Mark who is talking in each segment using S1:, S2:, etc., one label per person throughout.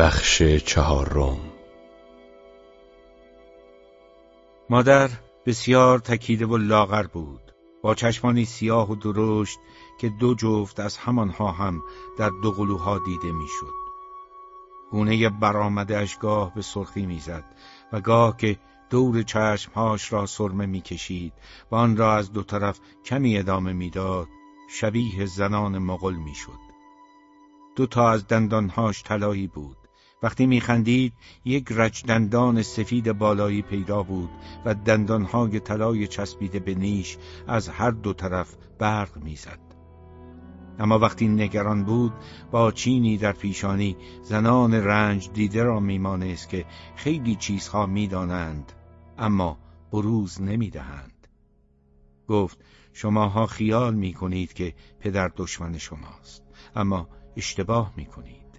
S1: بخش چهارم
S2: مادر بسیار تکیده و لاغر بود با چشمانی سیاه و درشت که دو جفت از همانها هم در دو قلوها دیده می‌شد. گونه برآمده اش گاه به سرخی می‌زد و گاه که دور چشمهاش را سرمه می‌کشید و آن را از دو طرف کمی ادامه می‌داد شبیه زنان مغل می‌شد. دو تا از دندانهاش طلایی بود وقتی میخندید یک رج دندان سفید بالایی پیدا بود و دندانهای طلای چسبیده به نیش از هر دو طرف برق می‌زد. اما وقتی نگران بود با چینی در پیشانی زنان رنج دیده را میمانست که خیلی چیزها می‌دانند اما بروز نمی‌دهند. گفت شماها خیال می‌کنید که پدر دشمن شماست اما اشتباه می‌کنید.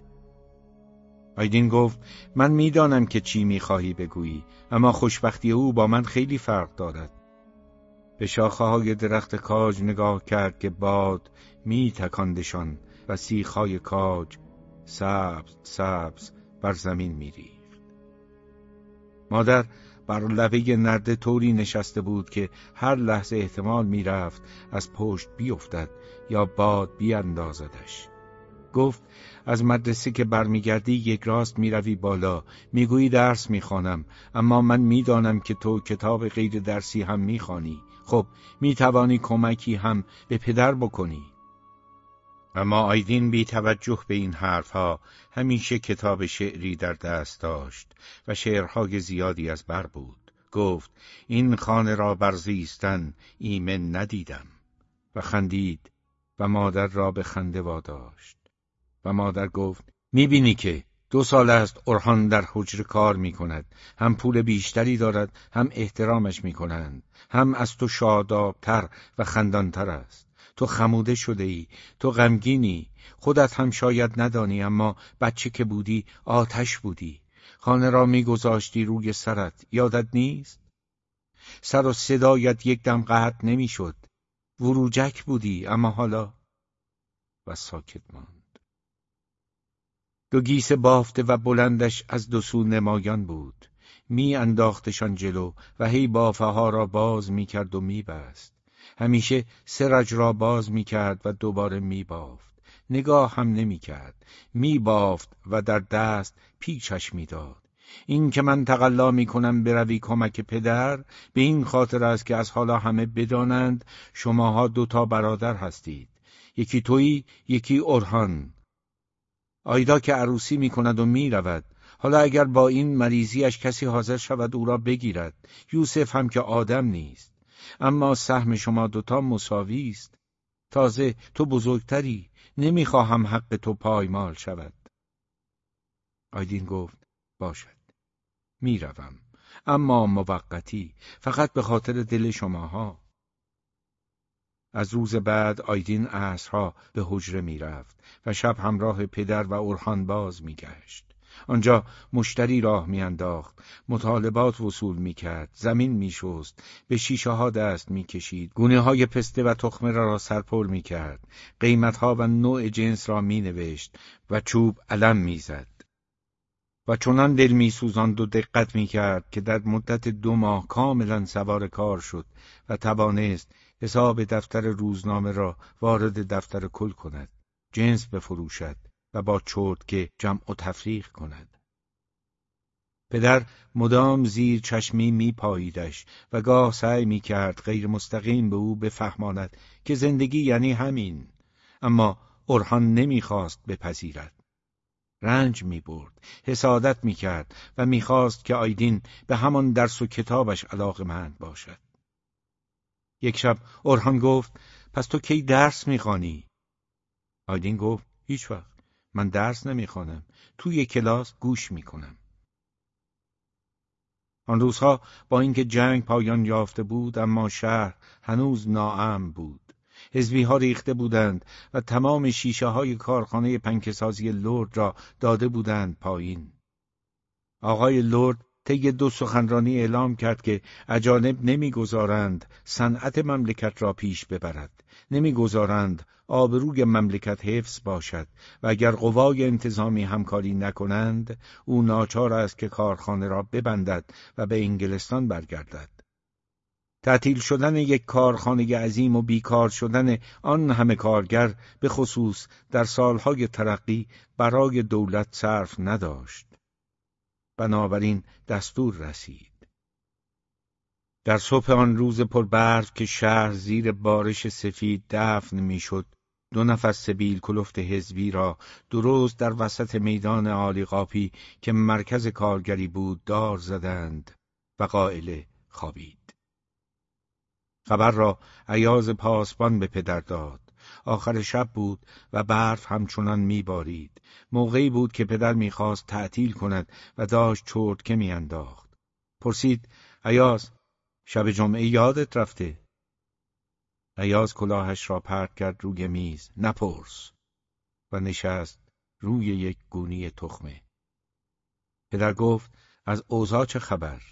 S2: آیدین گفت من می‌دانم که چی می‌خواهی بگویی اما خوشبختی او با من خیلی فرق دارد به شاخه های درخت کاج نگاه کرد که باد می تکاندشان و سیخهای کاج سبز سبز بر زمین می مادر بر لبه نرده طوری نشسته بود که هر لحظه احتمال می‌رفت از پشت بیفتد یا باد بیاندازدش. گفت از مدرسه که برمیگردی یک راست می‌روی بالا. می‌گویی درس می‌خوانم اما من می‌دانم که تو کتاب غیر درسی هم می‌خوانی. خب می‌توانی کمکی هم به پدر بکنی. اما آیدین بی توجه به این حرفها همیشه کتاب شعری در دست داشت و شعرهای زیادی از بر بود. گفت این خانه را برزیستن ایمن ندیدم. و خندید و مادر را به خنده واداشت. و مادر گفت می‌بینی که دو سال است اورهان در حجره کار می‌کند هم پول بیشتری دارد هم احترامش می‌کنند هم از تو شادابتر و خندانتر است. تو خموده شده ای تو غمگینی خودت هم شاید ندانی اما بچه که بودی آتش بودی. خانه را میگذاشتی روی سرت یادت نیست؟ سر و صدایت یک دم قطع نمی‌شد. وروجک بودی اما حالا؟ و ساکت ماند. دو گیس بافته و بلندش از دو سو نمایان بود می انداختشان جلو و هی بافه ها را باز می کرد و می بست. همیشه سرج را باز می کرد و دوباره می بافت. نگاه هم نمی کرد. می بافت و در دست پیچش می داد. این که من تقلا می کنم بروی کمک پدر به این خاطر است که از حالا همه بدانند شماها دوتا برادر هستید. یکی تویی یکی اورهان آیدا که عروسی می کند و می رود. حالا اگر با این مریضیش کسی حاضر شود او را بگیرد. یوسف هم که آدم نیست. اما سهم شما دوتا مساوی است. تازه تو بزرگتری نمی‌خواهم حق تو پایمال شود. آیدین گفت باشد. می‌روم. اما موقتی فقط به خاطر دل شماها. از روز بعد آیدین عصرها به حجره می‌رفت و شب همراه پدر و اورهان باز میگشت. آنجا مشتری راه میانداخت، مطالبات وصول می‌کرد، زمین میشست، به شیشه ها دست می‌کشید، گونه های پسته و تخمه را, را سرپل می‌کرد، قیمت ها و نوع جنس را مینوشت و چوب علم می‌زد. و چنان دل میسوزاند و دقت می‌کرد که در مدت دو ماه کاملا سوار کار شد و توانست حساب دفتر روزنامه را وارد دفتر کل کند جنس بفروشد و با چرت که جمع و تفریق کند. پدر مدام زیر چشمی می پاییدش و گاه سعی می کرد غیر مستقیم به او بفهماند که زندگی یعنی همین اما اورهان نمی‌خواست بپذیرد. رنج می برد حسادت می کرد و می‌خواست که آیدین به همان درس و کتابش علاقمند باشد. یک شب اورهان گفت پس تو کی درس می‌خوانی؟ آیدین گفت هیچ وقت. من درس نمی‌خوانم. توی کلاس گوش می‌کنم. آن روزها با اینکه جنگ پایان یافته بود اما شهر هنوز ناامن بود. حزبی ها ریخته بودند و تمام شیشه های کارخانه پنکسازی لرد را داده بودند پایین. آقای لرد طی دو سخنرانی اعلام کرد که اجانب نمی‌گذارند صنعت مملکت را پیش ببرد نمی‌گذارند آبروی مملکت حفظ باشد و اگر قوای انتظامی همکاری نکنند او ناچار است که کارخانه را ببندد و به انگلستان برگردد تعطیل شدن یک کارخانه عظیم و بیکار شدن آن همه کارگر به خصوص در سالهای ترقی برای دولت صرف نداشت. بنابراین دستور رسید. در صبح آن روز پربرف که شهر زیر بارش سفید دفن می‌شد، دو نفر سبیل کلفت حزبی را درست در وسط میدان آلیقاپی که مرکز کارگری بود دار زدند و قائله خوابید. خبر را عیاز پاسبان به پدر داد. آخر شب بود و برف همچنان میبارید. موقعی بود که پدر می‌خواست تعطیل کند و داشت چرت که میانداخت. پرسید عیاز شب جمعه یادت رفته؟ عیاز کلاهش را پرت کرد روی میز. نپرس. و نشست روی یک گونی تخمه. پدر گفت از اوضاع چه خبر؟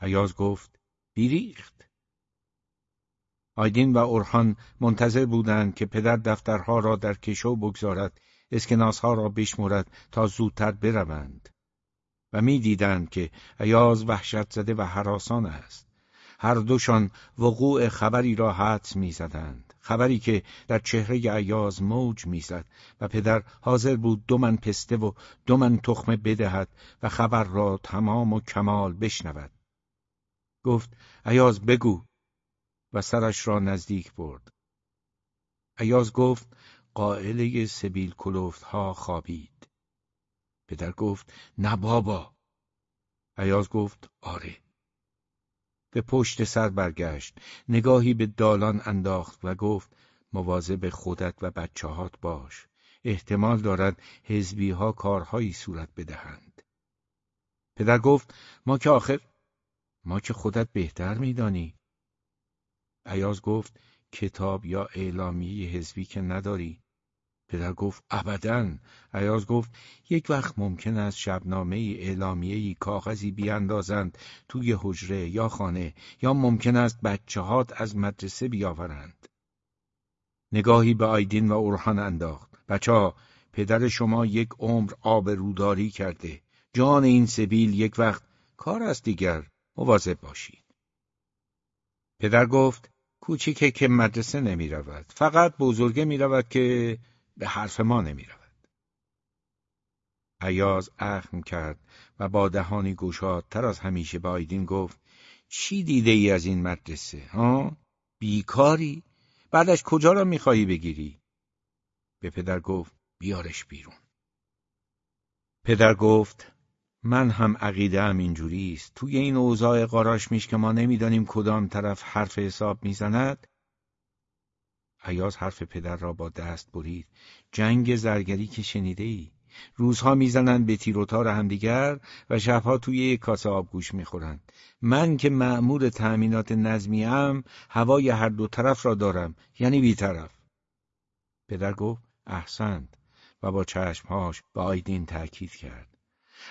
S2: عیاز گفت بیریخت. آیدین و اورهان منتظر بودند که پدر دفترها را در کشو بگذارد اسکناسها را بشمرد تا زودتر بروند و می‌دیدند که عیاز وحشت زده و حراسان است. هر دوشان وقوع خبری را حدس می‌زدند خبری که در چهره عیاز موج می‌زد و پدر حاضر بود دو من پسته و دو من تخمه بدهد و خبر را تمام و کمال بشنود. گفت عیاز بگو و سرش را نزدیک برد. عیاز گفت قائله سبیل کلوفت ها خوابید. پدر گفت نه بابا. عیاز گفت آره. به پشت سر برگشت نگاهی به دالان انداخت و گفت مواظب خودت و بچه هات باش احتمال دارد حزبی ها کارهایی صورت بدهند پدر گفت ما که آخر ما که خودت بهتر میدانی عیاز گفت کتاب یا اعلامیه حزبی که نداری؟ پدر گفت ابدا. عیاز گفت یک وقت ممکن است شبنامه اعلامیه کاغذی بیاندازند توی حجره یا خانه یا ممکن است بچه هات از مدرسه بیاورند. نگاهی به آیدین و اورهان انداخت. بچه ها پدر شما یک عمر آب روداری کرده. جان این سبیل یک وقت کار است دیگر. مواظب باشید. پدر گفت کوچیکه که مدرسه نمی رود. فقط بزرگه می رود که به حرف ما نمی رود. عیاز اخم کرد و با دهانی تر از همیشه با آیدین گفت چی دیده ای از این مدرسه؟ ها؟ بیکاری؟ بعدش کجا را می‌خواهی بگیری؟ به پدر گفت بیارش بیرون. پدر گفت من هم عقیده هم اینجوری است. توی این اوضاع قاراش میش که ما نمی‌دانیم کدام طرف حرف حساب می‌زند. عیاز حرف پدر را با دست برید. جنگ زرگری که شنیده ای روزها می‌زنند به تیر و تار همدیگر و شبها توی یک کاسه آبگوش می‌خورند. من که مأمور تأمینات نظمی هم هوای هر دو طرف را دارم. یعنی بیطرف پدر گفت احسنت. و با چشمهاش به آیدین تأکید کرد.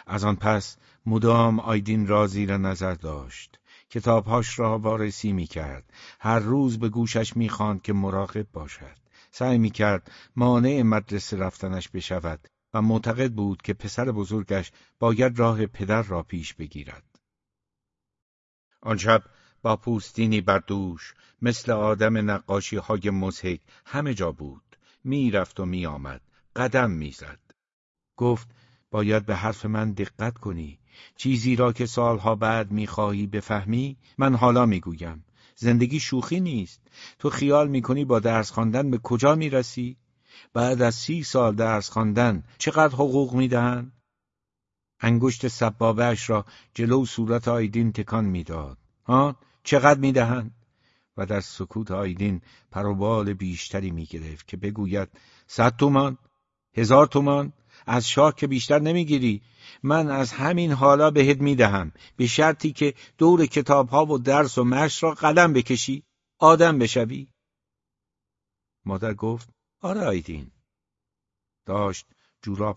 S2: از آن پس مدام آیدین را زیر نظر داشت. کتابهاش را وارسی می کرد هر روز به گوشش می که مراقب باشد. سعی می کرد مانع مدرسه رفتنش بشود و معتقد بود که پسر بزرگش باید راه پدر را پیش بگیرد. آن شب با پوستینی بر دوش مثل آدم نقاشی های مزهک همه جا بود. می‌رفت و میآمد. قدم می‌زد. گفت باید به حرف من دقت کنی. چیزی را که سالها بعد می‌خواهی بفهمی من حالا می‌گویم. زندگی شوخی نیست. تو خیال می‌کنی با درس خواندن به کجا می‌رسی؟ بعد از سی سال درس خواندن چقدر حقوق می‌دهند انگشت سبابهش را جلو صورت آیدین تکان می‌داد. ها؟ چقدر می‌دهند و در سکوت آیدین پروبال بیشتری می‌گرفت که بگوید صد تومان هزار تومان. از شاه که بیشتر نمی‌گیری من از همین حالا بهت می‌دهم به شرطی که دور کتابها و درس و مشق را قدم بکشی آدم بشوی مادر گفت آره آیدین داشت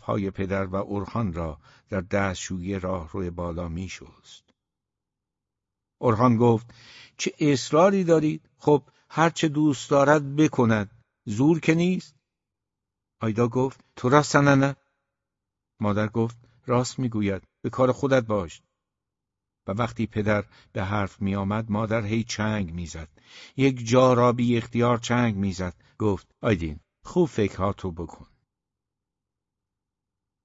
S2: های پدر و اورهان را در دستشویی راه روی بالا می شست. اورهان گفت چه اصراری دارید؟ خب هر چه دوست دارد بکند. زور که نیست؟ آیدا گفت تو راست نه؟ مادر گفت راست می‌گوید به کار خودت باش. و وقتی پدر به حرف می آمد مادر هی چنگ می‌زد. یک جا را بی اختیار چنگ می‌زد. گفت آیدین خوب فکرهاتو بکن.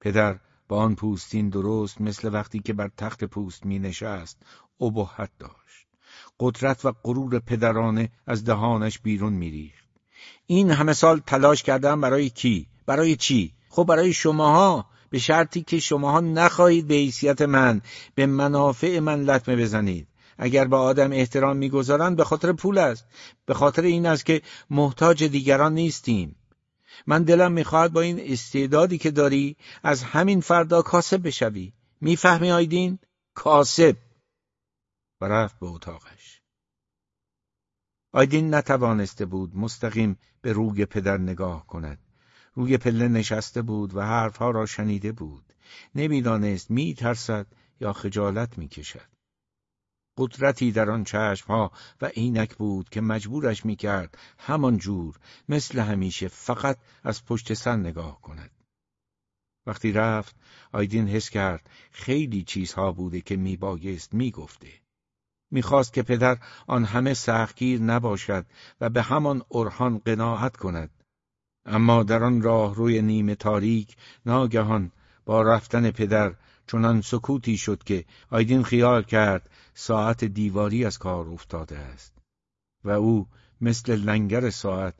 S2: پدر با آن پوستین درست مثل وقتی که بر تخت پوست می نشست ابهت داشت. قدرت و غرور پدرانه از دهانش بیرون میریخت. این همه سال تلاش کردم برای کی؟ برای چی؟ خب برای شماها به شرطی که شماها نخواهید به حیثیت من به منافع من لطمه بزنید. اگر به آدم احترام می‌گذارند به خاطر پول است. به خاطر این است که محتاج دیگران نیستیم. من دلم می‌خواهد با این استعدادی که داری از همین فردا کاسب بشوی. می‌فهمی آیدین؟ کاسب. و رفت به اتاقش. آیدین نتوانسته بود مستقیم به روی پدر نگاه کند. روی پله نشسته بود و حرفها را شنیده بود. نمی‌دانست میترسد یا خجالت می‌کشد. قدرتی در آن چشمها و عینک بود که مجبورش می‌کرد همان جور مثل همیشه فقط از پشت سر نگاه کند. وقتی رفت آیدین حس کرد خیلی چیزها بوده که میبایست می‌گفته. می‌خواست که پدر آن همه سختگیر نباشد و به همان اورهان قناعت کند. اما در آن راه روی نیمه تاریک ناگهان با رفتن پدر چنان سکوتی شد که آیدین خیال کرد ساعت دیواری از کار افتاده است و او مثل لنگر ساعت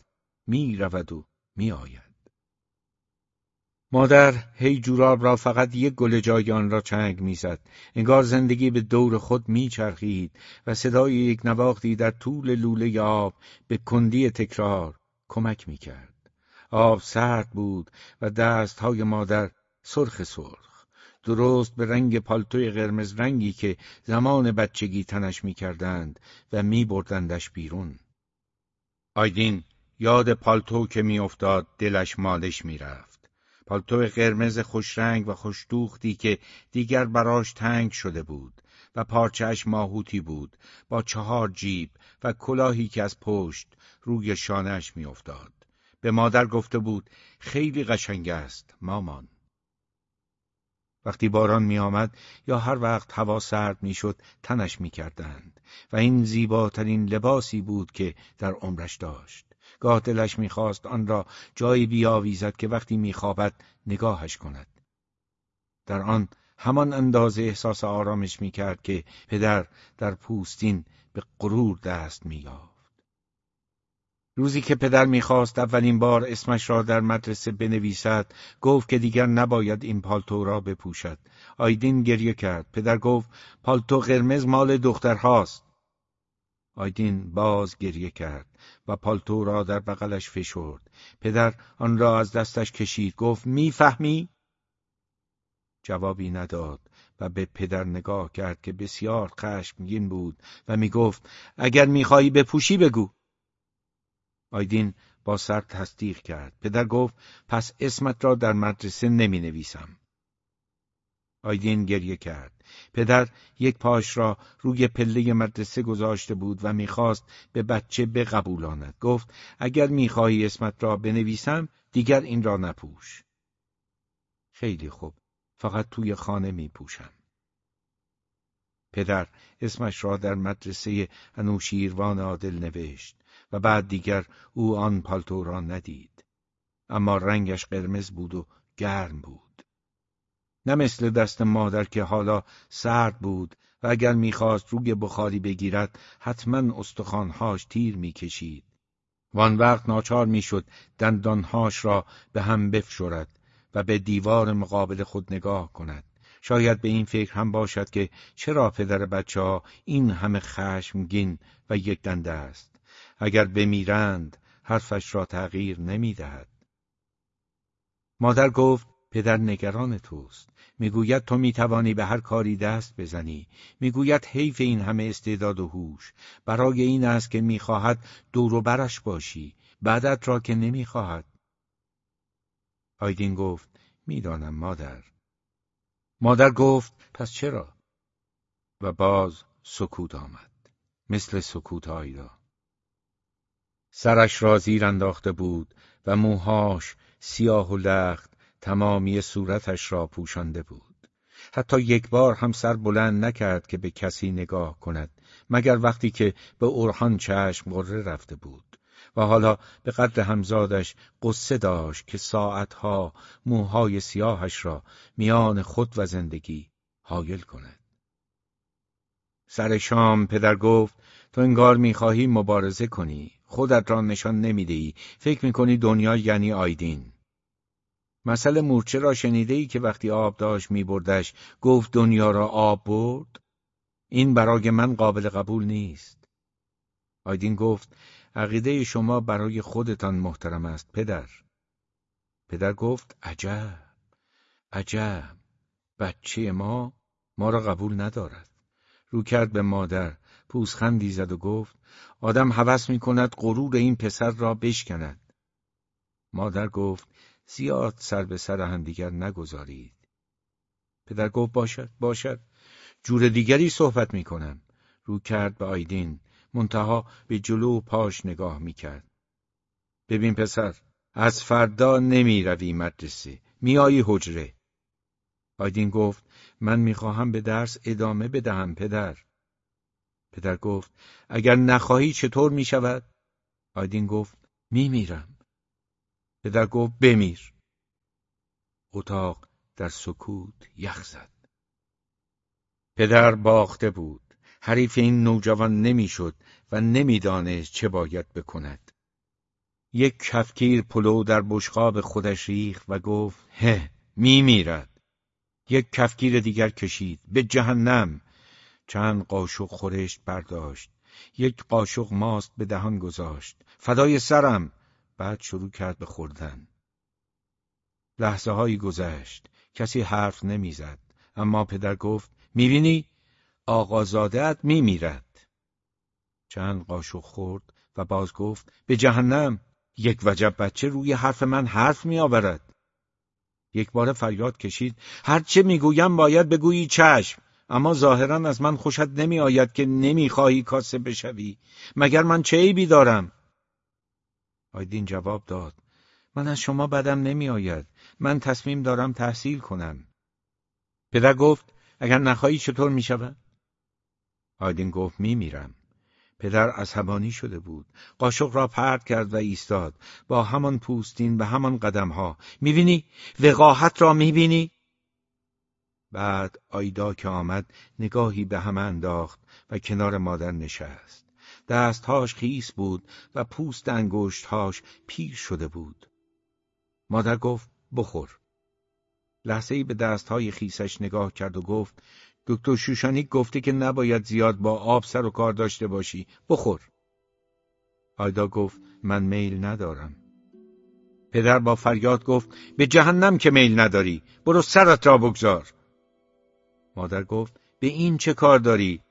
S2: می رود و می آید. مادر هی جوراب را فقط یک گل جای آن را چنگ می‌زد انگار زندگی به دور خود میچرخید و صدای یک نواختی در طول لوله آب به کندی تکرار کمک می‌کرد آب سرد بود و دستهای مادر سرخ سرخ. درست به رنگ پالتوی قرمز رنگی که زمان بچگی تنش می‌کردند و میبردندش بیرون. آیدین یاد پالتو که میافتاد دلش مالش می‌رفت. پالتو قرمز خوشرنگ و خوشدوختی که دیگر براش تنگ شده بود و پارچهش ماهوتی بود با چهار جیب و کلاهی که از پشت روی شانهش میافتاد. به مادر گفته بود خیلی قشنگ است مامان. وقتی باران می آمد یا هر وقت هوا سرد می شد تنش می کردند و این زیباترین لباسی بود که در عمرش داشت. گاه دلش می‌خواست آن را جایی بیاویزد که وقتی میخوابد نگاهش کند. در آن همان اندازه احساس آرامش می‌کرد که پدر در پوستین به غرور دست مییافت روزی که پدر می‌خواست اولین بار اسمش را در مدرسه بنویسد گفت که دیگر نباید این پالتو را بپوشد. آیدین گریه کرد. پدر گفت پالتو قرمز مال دخترهاست آیدین باز گریه کرد و پالتو را در بغلش فشرد. پدر آن را از دستش کشید. گفت می‌فهمی؟ جوابی نداد و به پدر نگاه کرد که بسیار خشمگین بود و می‌گفت اگر می‌خواهی بپوشی بگو. آیدین با سر تصدیق کرد. پدر گفت پس اسمت را در مدرسه نمی نویسم. آیدین گریه کرد. پدر یک پاش را روی پله مدرسه گذاشته بود و می‌خواست به بچه بقبولاند. گفت اگر می‌خواهی اسمت را بنویسم دیگر این را نپوش. خیلی خوب. فقط توی خانه میپوشم. پدر اسمش را در مدرسه انوشیروان عادل نوشت. و بعد دیگر او آن پالتو را ندید. اما رنگش قرمز بود و گرم بود. نه مثل دست مادر که حالا سرد بود و اگر می‌خواست روی بخاری بگیرد حتما استخوانهاش تیر می‌کشید. وان وقت ناچار می‌شد دندانهاش را به هم بفشرد و به دیوار مقابل خود نگاه کند. شاید به این فکر هم باشد که چرا پدر بچه ها این همه خشمگین و یک دنده است. اگر بمیرند حرفش را تغییر نمی‌دهد. مادر گفت پدر نگران توست. می‌گوید تو می‌توانی به هر کاری دست بزنی. می‌گوید حیف این همه استعداد و هوش. برای این است که می‌خواهد دور و برش باشی. بعدت را که نمی‌خواهد. آیدین گفت می‌دانم مادر. مادر گفت پس چرا؟ و باز سکوت آمد. مثل سکوت آیدا. سرش را زیر انداخته بود و موهاش سیاه و لخت تمامی صورتش را پوشانده بود. حتی یک بار هم سر بلند نکرد که به کسی نگاه کند مگر وقتی که به اورهان چشم غره رفته بود. و حالا به قدر همزادش قصه داشت که ساعتها موهای سیاهش را میان خود و زندگی حایل کند. سر شام پدر گفت تو انگار می‌خواهی مبارزه کنی. خودت را نشان نمی‌دهی فکر می‌کنی دنیا یعنی آیدین. مسئله مورچه را شنیده ای که وقتی آب داشت میبردش گفت دنیا را آب برد؟ این برای من قابل قبول نیست. آیدین گفت عقیده شما برای خودتان محترم است پدر. پدر گفت عجب. عجب. بچه ما ما را قبول ندارد. رو کرد به مادر. پوزخندی زد و گفت آدم هوس می کند غرور این پسر را بشکند. مادر گفت زیاد سر به سر همدیگر نگذارید. پدر گفت باشد باشد. جور دیگری صحبت می کنم رو کرد به آیدین منتها به جلو و پاش نگاه می کرد ببین پسر از فردا نمی روی مدرسه. میایی حجره. آیدین گفت من می‌خواهم به درس ادامه بدهم پدر. پدر گفت اگر نخواهی چطور می شود؟ آیدین گفت می میرم. پدر گفت بمیر. اتاق در سکوت یخ زد. پدر باخته بود. حریف این نوجوان نمی‌شد و نمی‌دانست چه باید بکند. یک کفگیر پلو در بشقاب خودش ریخت و گفت هه می میرد. یک کفگیر دیگر کشید به جهنم چند قاشق خورشت برداشت یک قاشق ماست به دهان گذاشت. فدای سرم! بعد شروع کرد به خوردن. لحظه هایی گذشت. کسی حرف نمی‌زد. اما پدر گفت می‌بینی؟ آقازادت میمیرد. چند قاشق خورد و باز گفت به جهنم! یک وجب بچه روی حرف من حرف میآورد. یک بار فریاد کشید هرچه می‌گویم باید بگویی چشم! اما ظاهرا از من خوشت نمی آید که نمی خواهی کاسه بشوی. مگر من چه عیبی دارم؟ آیدین جواب داد. من از شما بدم نمی آید من تصمیم دارم تحصیل کنم. پدر گفت اگر نخواهی چطور می شود؟ آیدین گفت می میرم پدر عصبانی شده بود. قاشق را پرد کرد و ایستاد. با همان پوستین و همان قدمها. می‌بینی؟ وقاحت را می‌بینی؟ بعد آیدا که آمد نگاهی به همه انداخت و کنار مادر نشست. دستهاش خیس بود و پوست انگشتهاش پیر شده بود. مادر گفت بخور. لحظه ای به دستهای خیسش نگاه کرد و گفت دکتر شوشانی گفته که نباید زیاد با آب سر و کار داشته باشی. بخور. آیدا گفت من میل ندارم. پدر با فریاد گفت به جهنم که میل نداری. برو سرت را بگذار. مادر گفت به این چه کار داری؟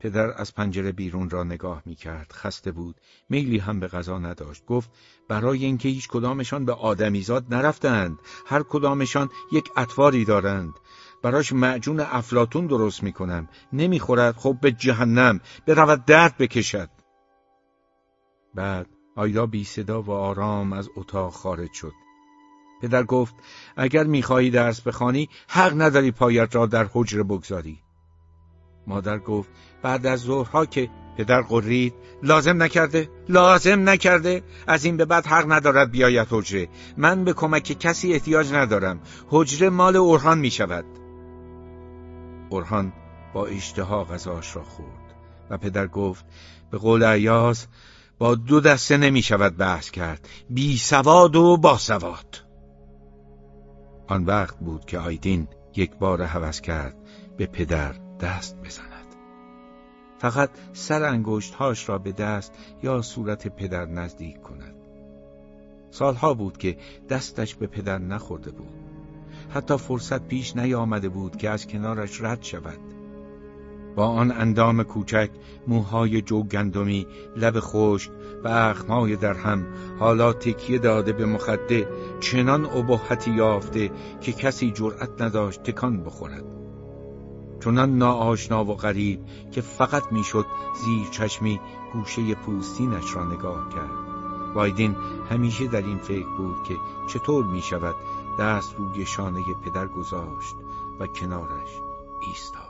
S2: پدر از پنجره بیرون را نگاه می کرد. خسته بود. میلی هم به غذا نداشت. گفت برای اینکه هیچ کدامشان به آدمیزاد نرفتند. هر کدامشان یک اطواری دارند. براش معجون افلاتون درست می کنم. نمی خورد خب به جهنم. برود درد بکشد. بعد آیدا بی صدا و آرام از اتاق خارج شد. پدر گفت اگر می‌خواهی درس بخوانی حق نداری پایت را در حجره بگذاری. مادر گفت بعد از ظهرها که پدر قرید لازم نکرده لازم نکرده از این به بعد حق ندارد بیاید حجره. من به کمک کسی احتیاج ندارم. حجره مال اورهان می شود اورهان با اشتها غذاش را خورد و پدر گفت به قول عیاز با دو دسته نمی شود بحث کرد بی سواد و با سواد. آن وقت بود که آیدین یک بار حوض کرد به پدر دست بزند. فقط سر انگشتهاش را به دست یا صورت پدر نزدیک کند. سالها بود که دستش به پدر نخورده بود. حتی فرصت پیش نیامده بود که از کنارش رد شود. با آن اندام کوچک موهای جو گندمی لب خشک و اخمای در هم حالا تکیه داده به مخده چنان ابهتی یافته که کسی جرأت نداشت تکان بخورد. چنان ناآشنا و غریب که فقط می‌شد زیر چشمی گوشه پوستینش را نگاه کرد. وایدین همیشه در این فکر بود که چطور می شود دست روی شانه پدر گذاشت و کنارش ایستاد.